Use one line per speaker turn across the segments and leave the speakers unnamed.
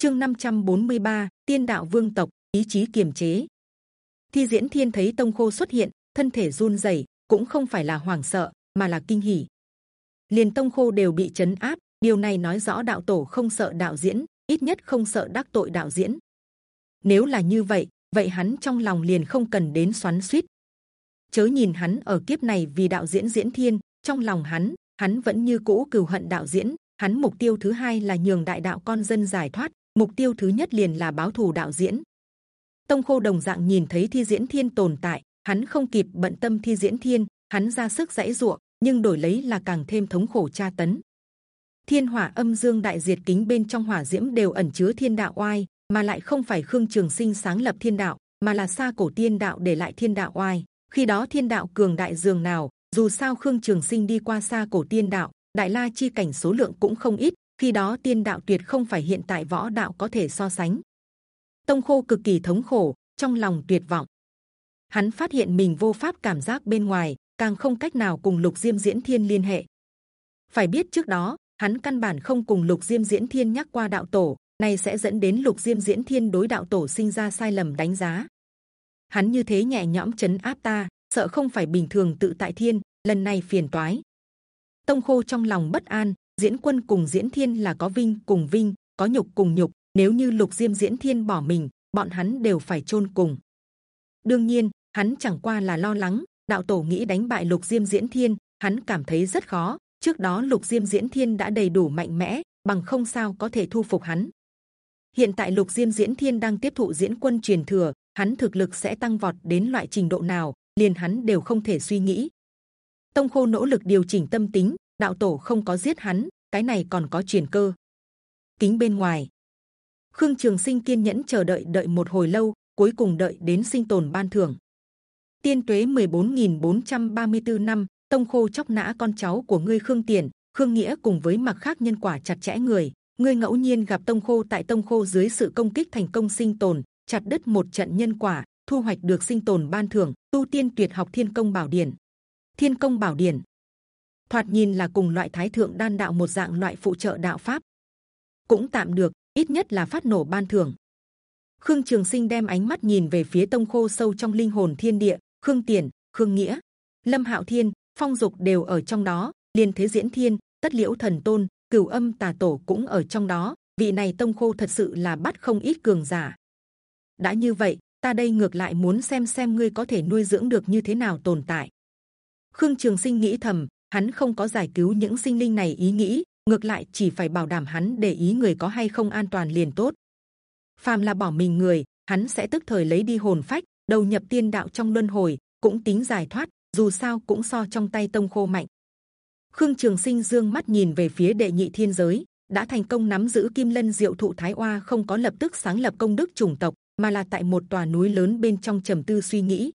chương 543, t i ê n đạo vương tộc ý chí kiềm chế. Thi diễn thiên thấy tông khô xuất hiện thân thể run rẩy cũng không phải là hoảng sợ mà là kinh hỉ. Liền tông khô đều bị chấn áp điều này nói rõ đạo tổ không sợ đạo diễn ít nhất không sợ đắc tội đạo diễn. Nếu là như vậy vậy hắn trong lòng liền không cần đến xoắn xuýt chớ nhìn hắn ở kiếp này vì đạo diễn diễn thiên trong lòng hắn hắn vẫn như cũ cừu hận đạo diễn hắn mục tiêu thứ hai là nhường đại đạo con dân giải thoát mục tiêu thứ nhất liền là báo thù đạo diễn. Tông khô đồng dạng nhìn thấy thi diễn thiên tồn tại, hắn không kịp bận tâm thi diễn thiên, hắn ra sức dãy ruộng, nhưng đổi lấy là càng thêm thống khổ tra tấn. Thiên hỏa âm dương đại diệt kính bên trong hỏa diễm đều ẩn chứa thiên đạo oai, mà lại không phải khương trường sinh sáng lập thiên đạo, mà là xa cổ tiên đạo để lại thiên đạo oai. Khi đó thiên đạo cường đại dường nào, dù sao khương trường sinh đi qua xa cổ tiên đạo, đại la chi cảnh số lượng cũng không ít khi đó tiên đạo tuyệt không phải hiện tại võ đạo có thể so sánh. Tông khô cực kỳ thống khổ, trong lòng tuyệt vọng. Hắn phát hiện mình vô pháp cảm giác bên ngoài, càng không cách nào cùng lục diêm diễn thiên liên hệ. Phải biết trước đó, hắn căn bản không cùng lục diêm diễn thiên nhắc qua đạo tổ này sẽ dẫn đến lục diêm diễn thiên đối đạo tổ sinh ra sai lầm đánh giá. Hắn như thế nhẹ nhõm chấn áp ta, sợ không phải bình thường tự tại thiên, lần này phiền toái. Tông khô trong lòng bất an diễn quân cùng diễn thiên là có vinh cùng vinh, có nhục cùng nhục. Nếu như lục diêm diễn thiên bỏ mình, bọn hắn đều phải chôn cùng. Đương nhiên, hắn chẳng qua là lo lắng, đạo tổ nghĩ đánh bại lục diêm diễn thiên, hắn cảm thấy rất khó. Trước đó lục diêm diễn thiên đã đầy đủ mạnh mẽ, bằng không sao có thể thu phục hắn. Hiện tại lục diêm diễn thiên đang tiếp thụ diễn quân truyền thừa, hắn thực lực sẽ tăng vọt đến loại trình độ nào, liền hắn đều không thể suy nghĩ. Tông khô nỗ lực điều chỉnh tâm tính đạo tổ không có giết hắn, cái này còn có truyền cơ. Kính bên ngoài. Khương trường sinh kiên nhẫn chờ đợi đợi một hồi lâu, cuối cùng đợi đến sinh tồn ban thưởng. Tiên tuế 14.434 năm, tông khô chóc nã con cháu của ngươi khương tiền khương nghĩa cùng với mặc khác nhân quả chặt chẽ người. Ngươi ngẫu nhiên gặp tông khô, tại tông khô dưới sự công kích thành công sinh tồn, chặt đứt một trận nhân quả, thu hoạch được sinh tồn ban thưởng, tu tiên tuyệt học thiên công bảo điển. Thiên công bảo điển thoạt nhìn là cùng loại thái thượng đan đạo một dạng loại phụ trợ đạo pháp. Cũng tạm được, ít nhất là phát nổ ban thưởng. Khương trường sinh đem ánh mắt nhìn về phía tông khô sâu trong linh hồn thiên địa, khương tiền, khương nghĩa, lâm hạo thiên, phong dục đều ở trong đó, liên thế diễn thiên, tất liễu thần tôn, cửu âm tà tổ cũng ở trong đó. Vị này tông khô thật sự là bắt không ít cường giả. Đã như vậy, ta đây ngược lại muốn xem xem ngươi có thể nuôi dưỡng được như thế nào tồn tại. Khương trường sinh nghĩ thầm hắn không có giải cứu những sinh linh này ý nghĩ, ngược lại chỉ phải bảo đảm hắn để ý người có hay không an toàn liền tốt. Phàm là bỏ mình người, hắn sẽ tức thời lấy đi hồn phách, đầu nhập tiên đạo trong luân hồi, cũng tính giải thoát, dù sao cũng so trong tay tông khô mạnh. Khương trường sinh dương mắt nhìn về phía đệ nhị thiên giới, đã thành công nắm giữ kim lân diệu thụ thái oa không có lập tức sáng lập công đức chủng tộc, mà là tại một tòa núi lớn bên trong trầm tư suy nghĩ.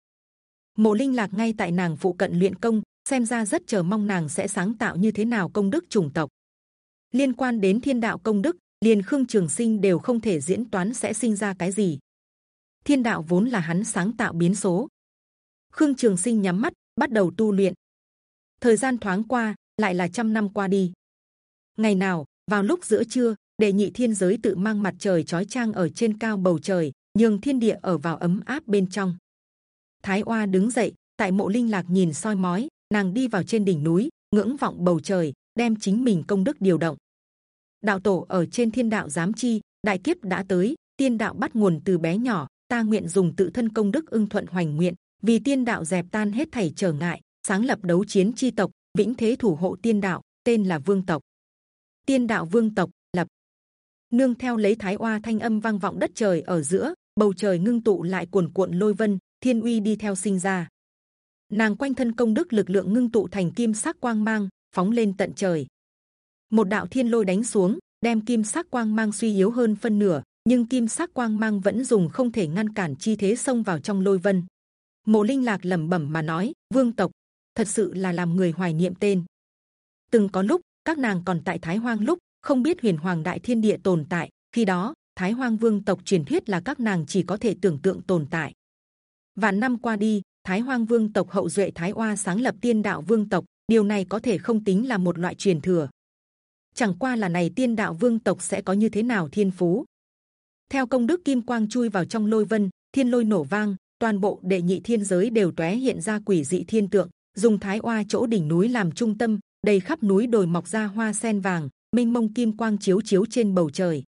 Mộ linh lạc ngay tại nàng phụ cận luyện công xem ra rất chờ mong nàng sẽ sáng tạo như thế nào công đức chủng tộc. Liên quan đến thiên đạo công đức, liền khương trường sinh đều không thể diễn toán sẽ sinh ra cái gì. Thiên đạo vốn là hắn sáng tạo biến số. Khương trường sinh nhắm mắt, bắt đầu tu luyện. Thời gian thoáng qua, lại là trăm năm qua đi. Ngày nào, vào lúc giữa trưa, đệ nhị thiên giới tự mang mặt trời chói chang ở trên cao bầu trời, nhường thiên địa ở vào ấm áp bên trong. Thái oa đứng dậy, tại mộ linh lạc nhìn soi mói nàng đi vào trên đỉnh núi, ngưỡng vọng bầu trời, đem chính mình công đức điều động. Đạo tổ ở trên thiên đạo giám chi, đại kiếp đã tới, tiên đạo bắt nguồn từ bé nhỏ, ta nguyện dùng tự thân công đức ưng thuận hoành nguyện, vì tiên đạo dẹp tan hết thảy trở ngại, sáng lập đấu chiến chi tộc, vĩnh thế thủ hộ tiên đạo, tên là vương tộc. Tiên đạo vương tộc lập. Nương theo lấy thái oa thanh âm vang vọng đất trời ở giữa, bầu trời ngưng tụ lại cuồn cuộn lôi vân, thiên uy đi theo sinh ra nàng quanh thân công đức lực lượng ngưng tụ thành kim sắc quang mang, phóng lên tận trời. Một đạo thiên lôi đánh xuống, đem kim sắc quang mang suy yếu hơn phân nửa, nhưng kim sắc quang mang vẫn dùng không thể ngăn cản chi thế xông vào trong lôi vân. Mộ linh lạc lẩm bẩm mà nói, vương tộc, thật sự là làm người hoài niệm tên. Từng có lúc, các nàng còn tại thái hoang lúc, không biết huyền hoàng đại thiên địa tồn tại. Khi đó, thái hoang vương tộc truyền thuyết là các nàng chỉ có thể tưởng tượng tồn tại. Và năm qua đi thái hoang vương tộc hậu duệ thái oa sáng lập tiên đạo vương tộc, điều này có thể không tính là một loại truyền thừa. Chẳng qua là này tiên đạo vương tộc sẽ có như thế nào thiên phú? Theo công đức kim quang chui vào trong lôi vân, thiên lôi nổ vang, toàn bộ đệ nhị thiên giới đều tóe hiện ra quỷ dị thiên tượng, dùng thái oa chỗ đỉnh núi làm trung tâm, đầy khắp núi đồi mọc ra hoa sen vàng, mênh mông kim quang chiếu chiếu trên bầu trời.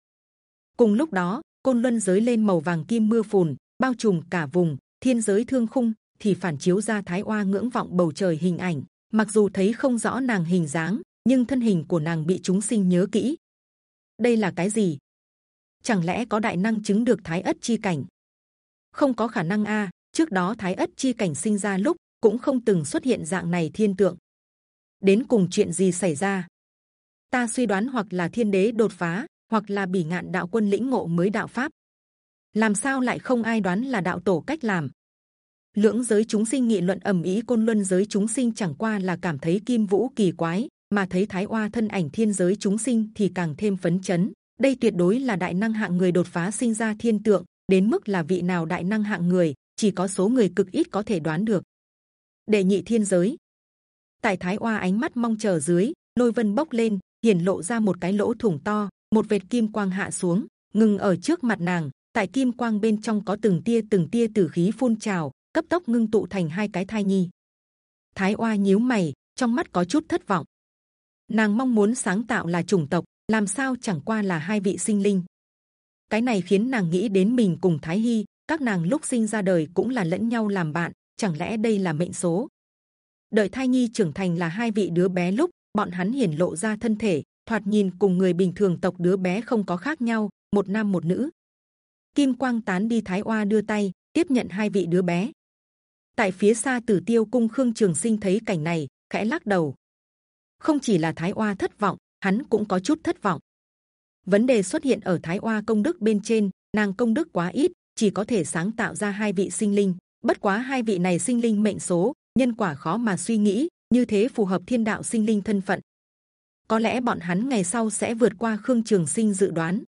Cùng lúc đó, côn luân giới lên màu vàng kim mưa phùn, bao trùm cả vùng, thiên giới thương khung thì phản chiếu ra thái oa ngưỡng vọng bầu trời hình ảnh. Mặc dù thấy không rõ nàng hình dáng, nhưng thân hình của nàng bị chúng sinh nhớ kỹ. Đây là cái gì? Chẳng lẽ có đại năng chứng được thái ất chi cảnh? Không có khả năng a. Trước đó thái ất chi cảnh sinh ra lúc cũng không từng xuất hiện dạng này thiên tượng. Đến cùng chuyện gì xảy ra? Ta suy đoán hoặc là thiên đế đột phá, hoặc là bỉ ngạn đạo quân lĩnh ngộ mới đạo pháp. Làm sao lại không ai đoán là đạo tổ cách làm? Lưỡng giới chúng sinh nghị luận ầm ĩ côn luân giới chúng sinh chẳng qua là cảm thấy kim vũ kỳ quái, mà thấy thái oa thân ảnh thiên giới chúng sinh thì càng thêm phấn chấn. Đây tuyệt đối là đại năng hạng người đột phá sinh ra thiên tượng, đến mức là vị nào đại năng hạng người, chỉ có số người cực ít có thể đoán được. Đệ nhị thiên giới. Tại thái oa ánh mắt mong chờ dưới, lôi vân bốc lên, hiển lộ ra một cái lỗ thủng to, một vệt kim quang hạ xuống, ngừng ở trước mặt nàng. Tại kim quang bên trong có từng tia từng tia tử khí phun trào cấp tốc ngưng tụ thành hai cái thai nhi. Thái oa nhíu mày trong mắt có chút thất vọng. Nàng mong muốn sáng tạo là chủng tộc làm sao chẳng qua là hai vị sinh linh. Cái này khiến nàng nghĩ đến mình cùng thái Hi, các nàng lúc sinh ra đời cũng là lẫn nhau làm bạn chẳng lẽ đây là mệnh số? Đợi thai nhi trưởng thành là hai vị đứa bé lúc bọn hắn hiển lộ ra thân thể thoạt nhìn cùng người bình thường tộc đứa bé không có khác nhau một nam một nữ. Kim quang tán đi thái oa đưa tay tiếp nhận hai vị đứa bé tại phía xa tử tiêu cung khương trường sinh thấy cảnh này, khẽ lắc đầu. Không chỉ là thái oa thất vọng, hắn cũng có chút thất vọng. Vấn đề xuất hiện ở thái oa công đức bên trên, nàng công đức quá ít, chỉ có thể sáng tạo ra hai vị sinh linh. Bất quá hai vị này sinh linh mệnh số, nhân quả khó mà suy nghĩ, như thế phù hợp thiên đạo sinh linh thân phận. Có lẽ bọn hắn ngày sau sẽ vượt qua khương trường sinh dự đoán.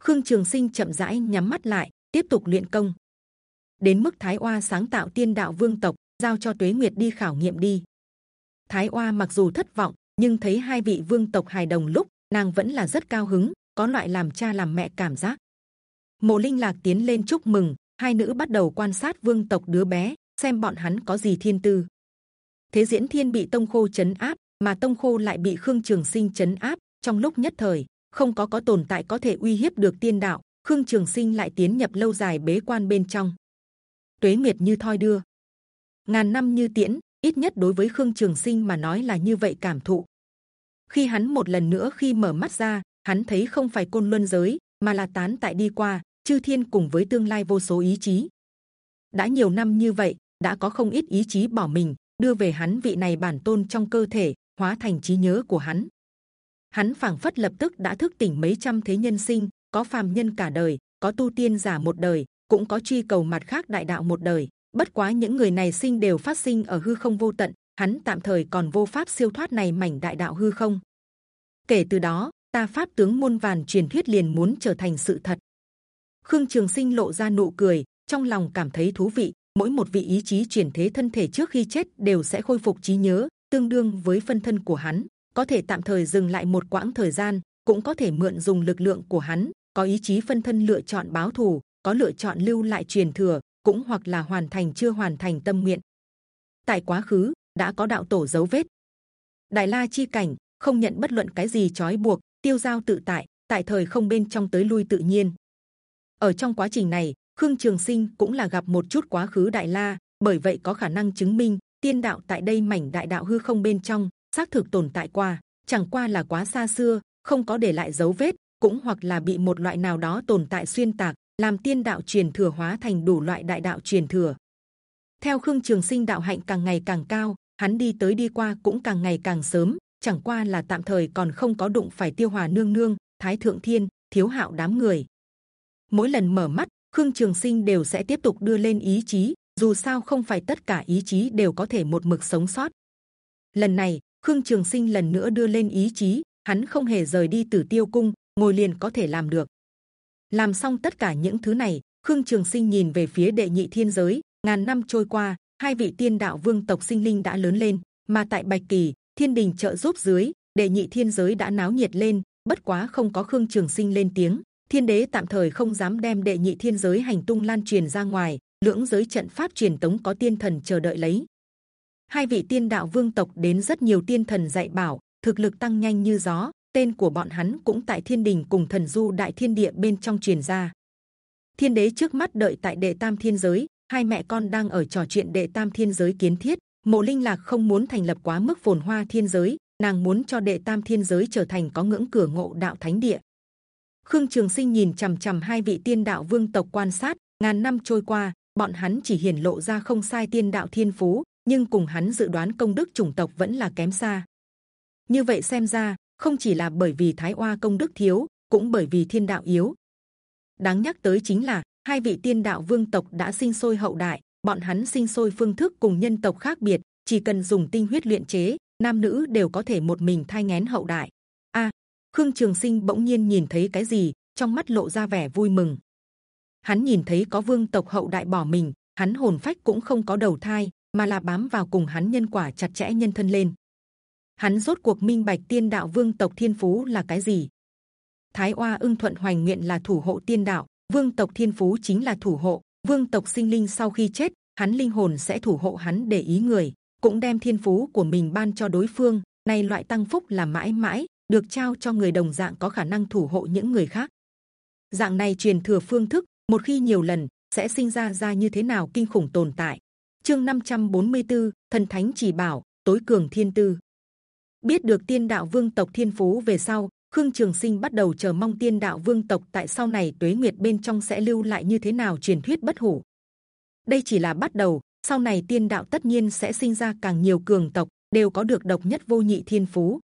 Khương trường sinh chậm rãi nhắm mắt lại, tiếp tục luyện công đến mức thái oa sáng tạo tiên đạo vương tộc, giao cho tuế nguyệt đi khảo nghiệm đi. Thái oa mặc dù thất vọng, nhưng thấy hai vị vương tộc hài đồng lúc, nàng vẫn là rất cao hứng, có loại làm cha làm mẹ cảm giác. Mộ linh lạc tiến lên chúc mừng, hai nữ bắt đầu quan sát vương tộc đứa bé, xem bọn hắn có gì thiên tư. Thế diễn thiên bị tông khô chấn áp, mà tông khô lại bị khương trường sinh chấn áp, trong lúc nhất thời, không có có tồn tại có thể uy hiếp được tiên đạo, khương trường sinh lại tiến nhập lâu dài bế quan bên trong tuế nguyệt như thoi đưa. Ngàn năm như tiễn, ít nhất đối với khương trường sinh mà nói là như vậy cảm thụ. Khi hắn một lần nữa khi mở mắt ra, hắn thấy không phải côn luân giới, mà là tán tại đi qua, chư thiên cùng với tương lai vô số ý chí. Đã nhiều năm như vậy, đã có không ít ý chí bỏ mình, đưa về hắn vị này bản tôn trong cơ thể, hóa thành trí nhớ của hắn. Hắn phảng phất lập tức đã thức tỉnh mấy trăm thế nhân sinh, có phàm nhân cả đời, có tu tiên giả một đời cũng có truy cầu mặt khác đại đạo một đời. Bất quá những người này sinh đều phát sinh ở hư không vô tận, hắn tạm thời còn vô pháp siêu thoát này mảnh đại đạo hư không. Kể từ đó, ta pháp tướng muôn vàn truyền thuyết liền muốn trở thành sự thật. Khương trường sinh lộ ra nụ cười, trong lòng cảm thấy thú vị. Mỗi một vị ý chí chuyển thế thân thể trước khi chết đều sẽ khôi phục trí nhớ, tương đương với phân thân của hắn. Có thể tạm thời dừng lại một quãng thời gian, cũng có thể mượn dùng lực lượng của hắn, có ý chí phân thân lựa chọn báo thù có lựa chọn lưu lại truyền thừa, cũng hoặc là hoàn thành chưa hoàn thành tâm nguyện. Tại quá khứ, đã có đạo tổ dấu vết. Đại la chi cảnh không nhận bất luận cái gì trói buộc, tiêu giao tự tại tại thời không bên trong tới lui tự nhiên. Ở trong quá trình này, khương trường sinh cũng là gặp một chút quá khứ đại la, bởi vậy có khả năng chứng minh tiên đạo tại đây mảnh đại đạo hư không bên trong, xác thực tồn tại qua, chẳng qua là quá xa xưa, không có để lại dấu vết, cũng hoặc là bị một loại nào đó tồn tại xuyên tạc làm tiên đạo truyền thừa hóa thành đủ loại đại đạo truyền thừa. Theo khương trường sinh đạo hạnh càng ngày càng cao, hắn đi tới đi qua cũng càng ngày càng sớm, chẳng qua là tạm thời còn không có đụng phải tiêu hòa nương nương, thái thượng thiên, thiếu hạo đám người. Mỗi lần mở mắt, khương trường sinh đều sẽ tiếp tục đưa lên ý chí, dù sao không phải tất cả ý chí đều có thể một mực sống sót. Lần này, khương trường sinh lần nữa đưa lên ý chí, hắn không hề rời đi tử tiêu cung, ngồi liền có thể làm được làm xong tất cả những thứ này, khương trường sinh nhìn về phía đệ nhị thiên giới. Ngàn năm trôi qua, hai vị tiên đạo vương tộc sinh linh đã lớn lên, mà tại bạch kỳ, thiên đình trợ giúp dưới, đệ nhị thiên giới đã náo nhiệt lên, bất quá không có khương trường sinh lên tiếng. Thiên đế tạm thời không dám đem đệ nhị thiên giới hành tung lan truyền ra ngoài, lưỡng giới trận pháp truyền tống có tiên thần chờ đợi lấy. Hai vị tiên đạo vương tộc đến rất nhiều tiên thần dạy bảo, thực lực tăng nhanh như gió tên của bọn hắn cũng tại thiên đình cùng thần du đại thiên địa bên trong truyền ra. Thiên đế trước mắt đợi tại đệ tam thiên giới, hai mẹ con đang ở trò chuyện đệ tam thiên giới kiến thiết. Mộ linh lạc không muốn thành lập quá mức phồn hoa thiên giới, nàng muốn cho đệ tam thiên giới trở thành có ngưỡng cửa ngộ đạo thánh địa. Khương trường sinh nhìn c h ầ m c h ầ m hai vị tiên đạo vương tộc quan sát, ngàn năm trôi qua, bọn hắn chỉ hiển lộ ra không sai tiên đạo thiên phú, nhưng cùng hắn dự đoán công đức chủng tộc vẫn là kém xa. Như vậy xem ra không chỉ là bởi vì thái oa công đức thiếu cũng bởi vì thiên đạo yếu đáng nhắc tới chính là hai vị tiên đạo vương tộc đã sinh sôi hậu đại bọn hắn sinh sôi phương thức cùng nhân tộc khác biệt chỉ cần dùng tinh huyết luyện chế nam nữ đều có thể một mình thai ngén hậu đại. A, Khương Trường Sinh bỗng nhiên nhìn thấy cái gì, trong mắt lộ ra vẻ vui mừng. Hắn nhìn thấy có vương tộc hậu đại bỏ mình, hắn hồn phách cũng không có đầu thai, mà là bám vào cùng hắn nhân quả chặt chẽ nhân thân lên. Hắn rốt cuộc minh bạch tiên đạo vương tộc thiên phú là cái gì? Thái Oa ưng thuận hoành nguyện là thủ hộ tiên đạo, vương tộc thiên phú chính là thủ hộ. Vương tộc sinh linh sau khi chết, hắn linh hồn sẽ thủ hộ hắn để ý người cũng đem thiên phú của mình ban cho đối phương. Này loại tăng phúc là mãi mãi được trao cho người đồng dạng có khả năng thủ hộ những người khác. Dạng này truyền thừa phương thức một khi nhiều lần sẽ sinh ra ra như thế nào kinh khủng tồn tại. Chương 544, thần thánh chỉ bảo tối cường thiên tư. Biết được tiên đạo vương tộc thiên phú về sau, Khương Trường Sinh bắt đầu chờ mong tiên đạo vương tộc tại sau này tuế nguyệt bên trong sẽ lưu lại như thế nào truyền thuyết bất hủ. Đây chỉ là bắt đầu, sau này tiên đạo tất nhiên sẽ sinh ra càng nhiều cường tộc đều có được độc nhất vô nhị thiên phú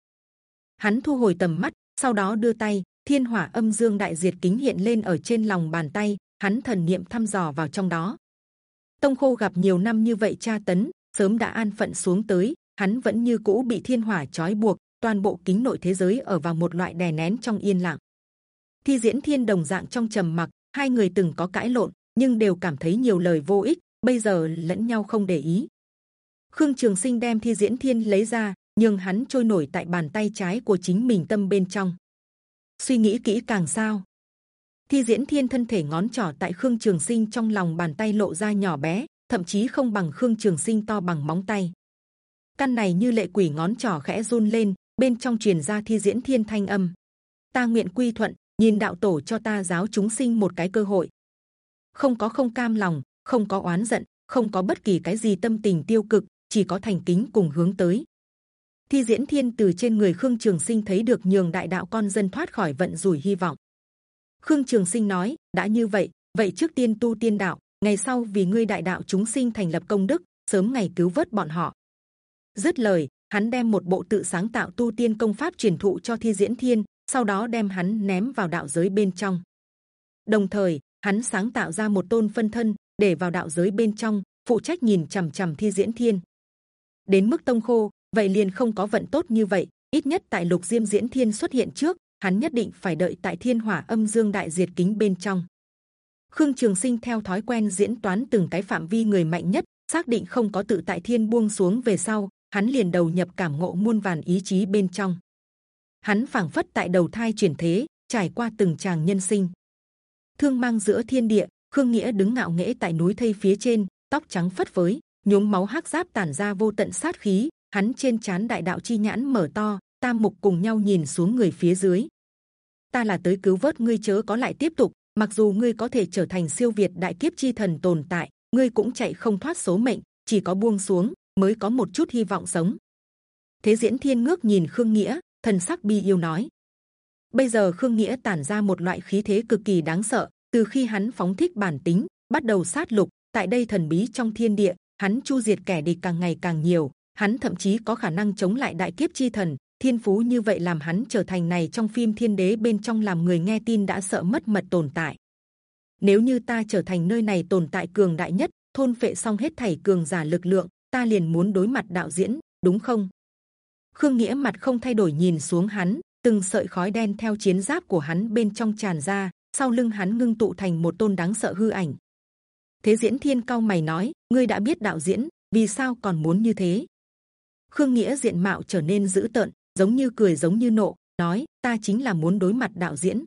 hắn thu hồi tầm mắt sau đó đưa tay thiên hỏa âm dương đại diệt kính hiện lên ở trên lòng bàn tay hắn thần niệm thăm dò vào trong đó tông khô gặp nhiều năm như vậy tra tấn sớm đã an phận xuống tới hắn vẫn như cũ bị thiên hỏa trói buộc toàn bộ kính nội thế giới ở vào một loại đè nén trong yên lặng thi diễn thiên đồng dạng trong trầm mặc hai người từng có cãi lộn nhưng đều cảm thấy nhiều lời vô ích bây giờ lẫn nhau không để ý. Khương Trường Sinh đem Thi Diễn Thiên lấy ra, nhưng hắn trôi nổi tại bàn tay trái của chính mình tâm bên trong. Suy nghĩ kỹ càng sao? Thi Diễn Thiên thân thể ngón trỏ tại Khương Trường Sinh trong lòng bàn tay lộ ra nhỏ bé, thậm chí không bằng Khương Trường Sinh to bằng móng tay. Căn này như lệ quỷ ngón trỏ khẽ run lên, bên trong truyền ra Thi Diễn Thiên thanh âm. Ta nguyện quy thuận, nhìn đạo tổ cho ta giáo chúng sinh một cái cơ hội. Không có không cam lòng, không có oán giận, không có bất kỳ cái gì tâm tình tiêu cực, chỉ có thành kính cùng hướng tới. Thi diễn thiên từ trên người Khương Trường Sinh thấy được nhường đại đạo con dân thoát khỏi vận rủi hy vọng. Khương Trường Sinh nói, đã như vậy, vậy trước tiên tu tiên đạo, ngày sau vì ngươi đại đạo chúng sinh thành lập công đức, sớm ngày cứu vớt bọn họ. Dứt lời, hắn đem một bộ tự sáng tạo tu tiên công pháp truyền thụ cho Thi Diễn Thiên, sau đó đem hắn ném vào đạo giới bên trong. Đồng thời, hắn sáng tạo ra một tôn phân thân, để vào đạo giới bên trong phụ trách nhìn c h ầ m c h ầ m thi diễn thiên đến mức tông khô vậy liền không có vận tốt như vậy ít nhất tại lục diêm diễn thiên xuất hiện trước hắn nhất định phải đợi tại thiên hỏa âm dương đại diệt kính bên trong khương trường sinh theo thói quen diễn toán từng cái phạm vi người mạnh nhất xác định không có tự tại thiên buông xuống về sau hắn liền đầu nhập cảm ngộ muôn vàn ý chí bên trong hắn phảng phất tại đầu thai chuyển thế trải qua từng tràng nhân sinh thương mang giữa thiên địa Khương Nghĩa đứng ngạo nghễ tại núi thây phía trên, tóc trắng phất phới, nhuốm máu hắc giáp tản ra vô tận sát khí. Hắn trên chán đại đạo chi nhãn mở to, tam mục cùng nhau nhìn xuống người phía dưới. Ta là tới cứu vớt ngươi chớ có lại tiếp tục. Mặc dù ngươi có thể trở thành siêu việt đại kiếp chi thần tồn tại, ngươi cũng chạy không thoát số mệnh. Chỉ có buông xuống mới có một chút hy vọng sống. Thế diễn thiên ngước nhìn Khương Nghĩa, thần sắc bi yêu nói. Bây giờ Khương Nghĩa tản ra một loại khí thế cực kỳ đáng sợ, từ khi hắn phóng thích bản tính bắt đầu sát lục tại đây thần bí trong thiên địa hắn chu diệt kẻ địch càng ngày càng nhiều hắn thậm chí có khả năng chống lại đại kiếp chi thần thiên phú như vậy làm hắn trở thành này trong phim thiên đế bên trong làm người nghe tin đã sợ mất mật tồn tại nếu như ta trở thành nơi này tồn tại cường đại nhất thôn phệ xong hết thảy cường giả lực lượng ta liền muốn đối mặt đạo diễn đúng không khương nghĩa mặt không thay đổi nhìn xuống hắn từng sợi khói đen theo chiến giáp của hắn bên trong tràn ra sau lưng hắn ngưng tụ thành một tôn đáng sợ hư ảnh. Thế diễn thiên cao mày nói, ngươi đã biết đạo diễn, vì sao còn muốn như thế? Khương nghĩa diện mạo trở nên dữ tợn, giống như cười giống như nộ, nói, ta chính là muốn đối mặt đạo diễn.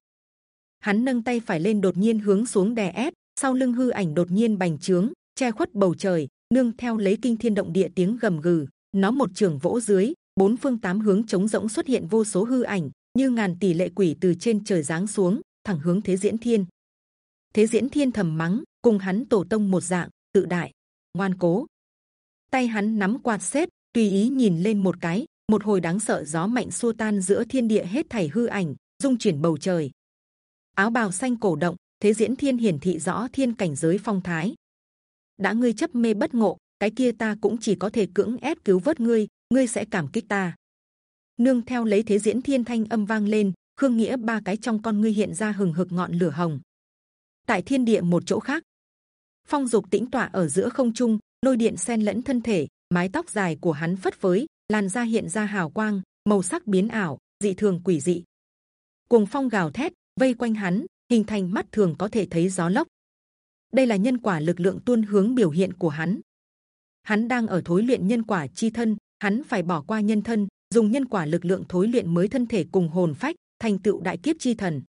hắn nâng tay phải lên đột nhiên hướng xuống đè ép sau lưng hư ảnh đột nhiên bành trướng che khuất bầu trời nương theo lấy kinh thiên động địa tiếng gầm gừ, nó một trường vỗ dưới, bốn phương tám hướng trống rỗng xuất hiện vô số hư ảnh, như ngàn tỷ lệ quỷ từ trên trời giáng xuống, thẳng hướng thế diễn thiên. Thế diễn thiên thầm mắng, cùng hắn tổ tông một dạng, tự đại, ngoan cố. Tay hắn nắm quạt xếp, tùy ý nhìn lên một cái, một hồi đáng sợ gió mạnh xua tan giữa thiên địa hết thảy hư ảnh dung chuyển bầu trời. Áo bào xanh cổ động, thế diễn thiên hiển thị rõ thiên cảnh giới phong thái đã ngươi chấp mê bất ngộ, cái kia ta cũng chỉ có thể cưỡng ép cứu vớt ngươi ngươi sẽ cảm kích ta. Nương theo lấy thế diễn thiên thanh âm vang lên, khương nghĩa ba cái trong con ngươi hiện ra hừng hực ngọn lửa hồng. Tại thiên địa một chỗ khác, phong dục tĩnh tọa ở giữa không trung, lôi điện xen lẫn thân thể, mái tóc dài của hắn phất phới, làn da hiện ra hào quang, màu sắc biến ảo, dị thường quỷ dị. Cuồng phong gào thét, vây quanh hắn, hình thành mắt thường có thể thấy gió lốc đây là nhân quả lực lượng tuôn hướng biểu hiện của hắn. Hắn đang ở thối luyện nhân quả chi thân, hắn phải bỏ qua nhân thân, dùng nhân quả lực lượng thối luyện mới thân thể cùng hồn phách, thành tựu đại kiếp chi thần.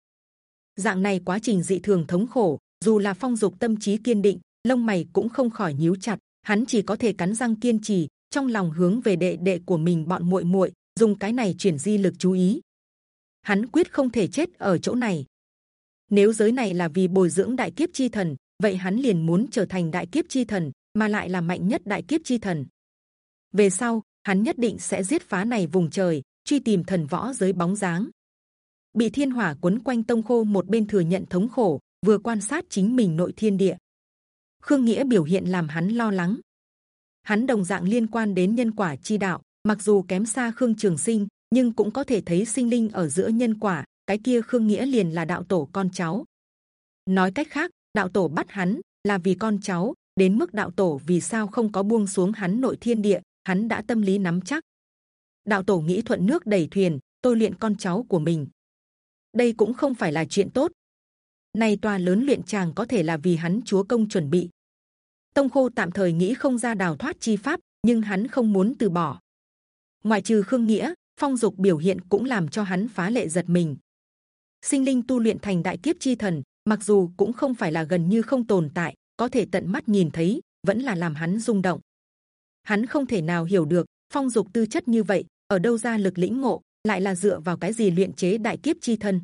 Dạng này quá trình dị thường thống khổ, dù là phong dục tâm trí kiên định, lông mày cũng không khỏi nhíu chặt. Hắn chỉ có thể cắn răng kiên trì, trong lòng hướng về đệ đệ của mình bọn muội muội, dùng cái này chuyển di lực chú ý. Hắn quyết không thể chết ở chỗ này. Nếu giới này là vì bồi dưỡng đại kiếp chi thần vậy hắn liền muốn trở thành đại kiếp chi thần, mà lại là mạnh nhất đại kiếp chi thần. Về sau, hắn nhất định sẽ giết phá này vùng trời, truy tìm thần võ giới bóng dáng. Bị thiên hỏa quấn quanh tông khô một bên thừa nhận thống khổ, vừa quan sát chính mình nội thiên địa. Khương nghĩa biểu hiện làm hắn lo lắng. Hắn đồng dạng liên quan đến nhân quả chi đạo, mặc dù kém xa khương trường sinh, nhưng cũng có thể thấy sinh linh ở giữa nhân quả, cái kia khương nghĩa liền là đạo tổ con cháu. Nói cách khác đạo tổ bắt hắn là vì con cháu, đến mức đạo tổ vì sao không có buông xuống hắn nội thiên địa, hắn đã tâm lý nắm chắc. Đạo tổ nghĩ thuận nước đẩy thuyền, tôi luyện con cháu của mình. Đây cũng không phải là chuyện tốt. Này tòa lớn luyện chàng có thể là vì hắn chúa công chuẩn bị. Tông khô tạm thời nghĩ không ra đào thoát chi pháp, nhưng hắn không muốn từ bỏ. Ngoại trừ khương nghĩa, phong dục biểu hiện cũng làm cho hắn phá lệ giật mình. Sinh linh tu luyện thành đại kiếp chi thần mặc dù cũng không phải là gần như không tồn tại, có thể tận mắt nhìn thấy, vẫn là làm hắn rung động. Hắn không thể nào hiểu được, phong dục tư chất như vậy, ở đâu ra lực lĩnh ngộ, lại là dựa vào cái gì luyện chế đại kiếp chi thân?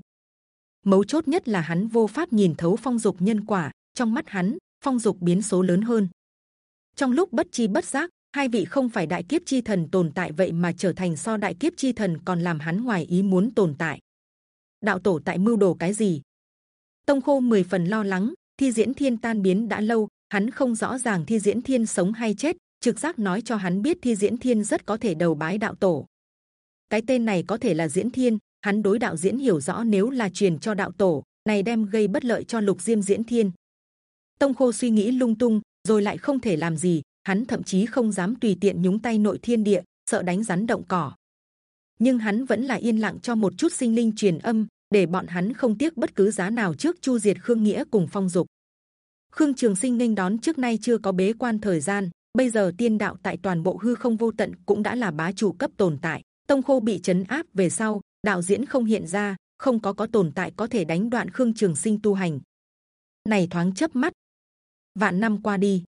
Mấu chốt nhất là hắn vô pháp nhìn thấu phong dục nhân quả, trong mắt hắn, phong dục biến số lớn hơn. Trong lúc bất chi bất giác, hai vị không phải đại kiếp chi thần tồn tại vậy mà trở thành so đại kiếp chi thần còn làm hắn ngoài ý muốn tồn tại. Đạo tổ tại mưu đồ cái gì tông khô mười phần lo lắng, thi diễn thiên tan biến đã lâu, hắn không rõ ràng thi diễn thiên sống hay chết, trực giác nói cho hắn biết thi diễn thiên rất có thể đầu bái đạo tổ. Cái tên này có thể là diễn thiên, hắn đối đạo diễn hiểu rõ nếu là truyền cho đạo tổ, này đem gây bất lợi cho lục diêm diễn thiên. Tông khô suy nghĩ lung tung, rồi lại không thể làm gì, hắn thậm chí không dám tùy tiện nhúng tay nội thiên địa, sợ đánh rắn động cỏ. Nhưng hắn vẫn là yên lặng cho một chút sinh linh truyền âm để bọn hắn không tiếc bất cứ giá nào trước chu diệt khương nghĩa cùng phong dục. Khương trường sinh nghênh đón trước nay chưa có bế quan thời gian, bây giờ tiên đạo tại toàn bộ hư không vô tận cũng đã là bá chủ cấp tồn tại. Tông khô bị chấn áp về sau, đạo diễn không hiện ra, không có có tồn tại có thể đánh đoạn khương trường sinh tu hành. Này thoáng chớp mắt. Vạn năm qua đi.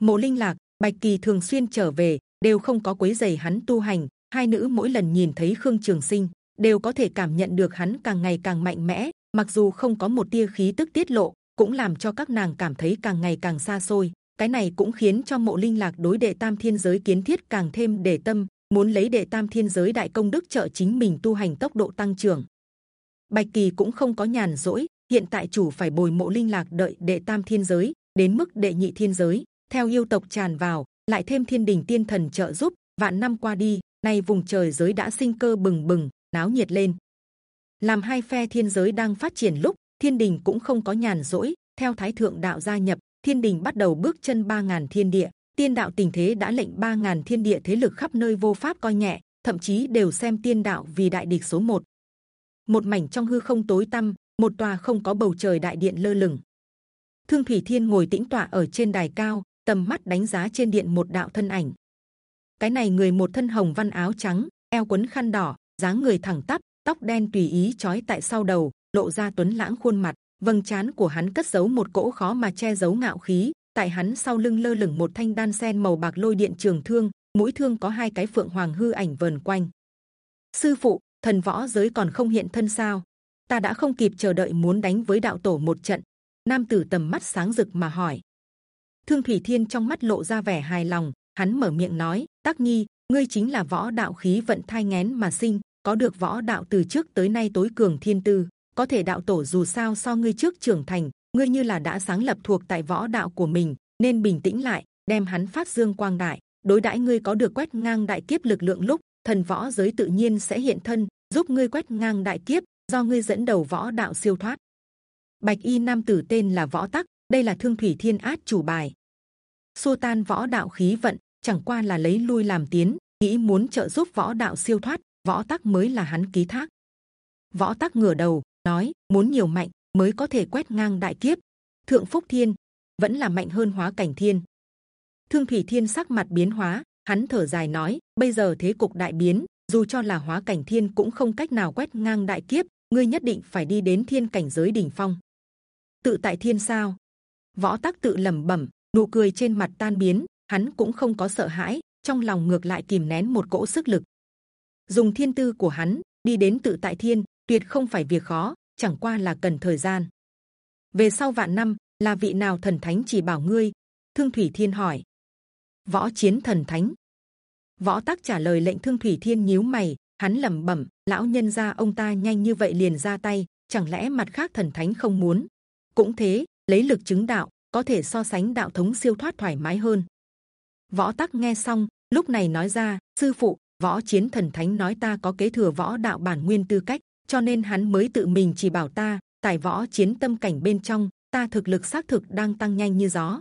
Mộ linh lạc, bạch kỳ thường xuyên trở về, đều không có quấy giày hắn tu hành. Hai nữ mỗi lần nhìn thấy khương trường sinh đều có thể cảm nhận được hắn càng ngày càng mạnh mẽ, mặc dù không có một tia khí tức tiết lộ, cũng làm cho các nàng cảm thấy càng ngày càng xa xôi. Cái này cũng khiến cho mộ linh lạc đối đệ tam thiên giới kiến thiết càng thêm để tâm, muốn lấy đệ tam thiên giới đại công đức trợ chính mình tu hành tốc độ tăng trưởng. Bạch kỳ cũng không có nhàn rỗi, hiện tại chủ phải bồi mộ linh lạc đợi đệ tam thiên giới, đến mức đệ nhị thiên giới, theo yêu tộc tràn vào, lại thêm thiên đình tiên thần trợ giúp, vạn năm qua đi, nay vùng trời giới đã sinh cơ bừng bừng náo nhiệt lên. Làm hai phe thiên giới đang phát triển lúc, thiên đình cũng không có nhàn rỗi. Theo thái thượng đạo gia nhập, thiên đình bắt đầu bước chân ba ngàn thiên địa. Tiên đạo tình thế đã lệnh ba ngàn thiên địa thế lực khắp nơi vô pháp coi nhẹ, thậm chí đều xem tiên đạo vì đại địch số một. Một mảnh trong hư không tối tăm, một tòa không có bầu trời đại điện lơ lửng. Thương thủy thiên ngồi tĩnh tọa ở trên đài cao, tầm mắt đánh giá trên điện một đạo thân ảnh. Cái này người một thân hồng văn áo trắng, eo quấn khăn đỏ dáng người thẳng tắp, tóc đen tùy ý trói tại sau đầu, lộ ra tuấn lãng khuôn mặt. Vầng trán của hắn cất giấu một cỗ khó mà che giấu ngạo khí. Tại hắn sau lưng lơ lửng một thanh đan sen màu bạc lôi điện trường thương, mũi thương có hai cái phượng hoàng hư ảnh vần quanh. Sư phụ, thần võ giới còn không hiện thân sao? Ta đã không kịp chờ đợi muốn đánh với đạo tổ một trận. Nam tử tầm mắt sáng rực mà hỏi. Thương thủy thiên trong mắt lộ ra vẻ hài lòng, hắn mở miệng nói tác nhi, ngươi chính là võ đạo khí vận thai ngén mà sinh có được võ đạo từ trước tới nay tối cường thiên tư, có thể đạo tổ dù sao so ngươi trước trưởng thành, ngươi như là đã sáng lập thuộc tại võ đạo của mình, nên bình tĩnh lại, đem hắn phát dương quang đại, đối đãi ngươi có được quét ngang đại kiếp lực lượng lúc, thần võ giới tự nhiên sẽ hiện thân, giúp ngươi quét ngang đại kiếp, do ngươi dẫn đầu võ đạo siêu thoát. Bạch y nam tử tên là võ tắc, đây là thương thủy thiên át chủ bài. Xua tan võ đạo khí vận, chẳng qua là lấy lui làm tiến, nghĩ muốn trợ giúp võ đạo siêu thoát võ tắc mới là hắn ký thác. Võ tắc ngửa đầu, nói, muốn nhiều mạnh mới có thể quét ngang đại kiếp. Thượng phúc thiên vẫn là mạnh hơn hóa cảnh thiên. Thương thủy thiên sắc mặt biến hóa, hắn thở dài nói, bây giờ thế cục đại biến, dù cho là hóa cảnh thiên cũng không cách nào quét ngang đại kiếp, ngươi nhất định phải đi đến thiên cảnh giới đỉnh phong. Tự tại thiên sao? Võ tắc tự lẩm bẩm, nụ cười trên mặt tan biến, hắn cũng không có sợ hãi, trong lòng ngược lại kìm nén một cỗ sức lực dùng thiên tư của hắn, đi đến tự tại thiên, tuyệt không phải việc khó, chẳng qua là cần thời gian. Về sau vạn năm, là vị nào thần thánh chỉ bảo ngươi? Thương thủy thiên hỏi. Võ chiến thần thánh. Võ tắc trả lời lệnh thương thủy thiên nhíu mày, hắn lẩm bẩm, lão nhân gia ông ta nhanh như vậy liền ra tay, chẳng lẽ mặt khác thần thánh không muốn? Cũng thế, lấy lực chứng đạo, có thể so sánh đạo thống siêu thoát thoải mái hơn. Võ tắc nghe xong, lúc này nói ra, sư phụ võ chiến thần thánh nói ta có kế thừa võ đạo bản nguyên tư cách, cho nên hắn mới tự mình chỉ bảo ta, tại võ chiến tâm cảnh bên trong, ta thực lực xác thực đang tăng nhanh như gió.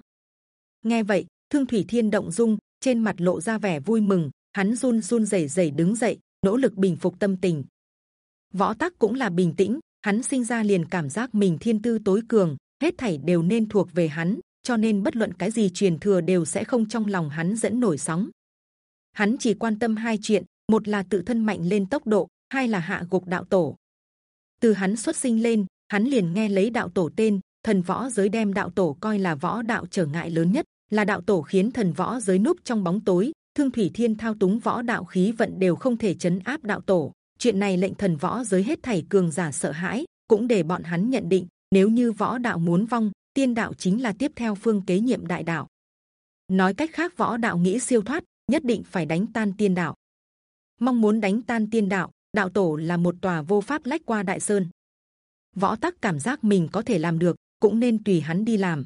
Nghe vậy, thương thủy thiên động dung, trên mặt lộ ra vẻ vui mừng, hắn run run rẩy rẩy đứng dậy, nỗ lực bình phục tâm tình. Võ tắc cũng là bình tĩnh, hắn sinh ra liền cảm giác mình thiên tư tối cường, hết thảy đều nên thuộc về hắn, cho nên bất luận cái gì truyền thừa đều sẽ không trong lòng hắn dẫn nổi sóng hắn chỉ quan tâm hai chuyện, một là tự thân mạnh lên tốc độ, hai là hạ gục đạo tổ. Từ hắn xuất sinh lên, hắn liền nghe lấy đạo tổ tên, thần võ giới đem đạo tổ coi là võ đạo trở ngại lớn nhất, là đạo tổ khiến thần võ giới núp trong bóng tối, thương thủy thiên thao túng võ đạo khí vận đều không thể chấn áp đạo tổ. Chuyện này lệnh thần võ giới hết thảy cường giả sợ hãi, cũng để bọn hắn nhận định, nếu như võ đạo muốn vong, tiên đạo chính là tiếp theo phương kế nhiệm đại đạo. Nói cách khác, võ đạo nghĩ siêu thoát nhất định phải đánh tan tiên đạo. Mong muốn đánh tan tiên đạo đạo tổ là một tòa vô pháp lách qua đại sơn. Võ tắc cảm giác mình có thể làm được, cũng nên tùy hắn đi làm.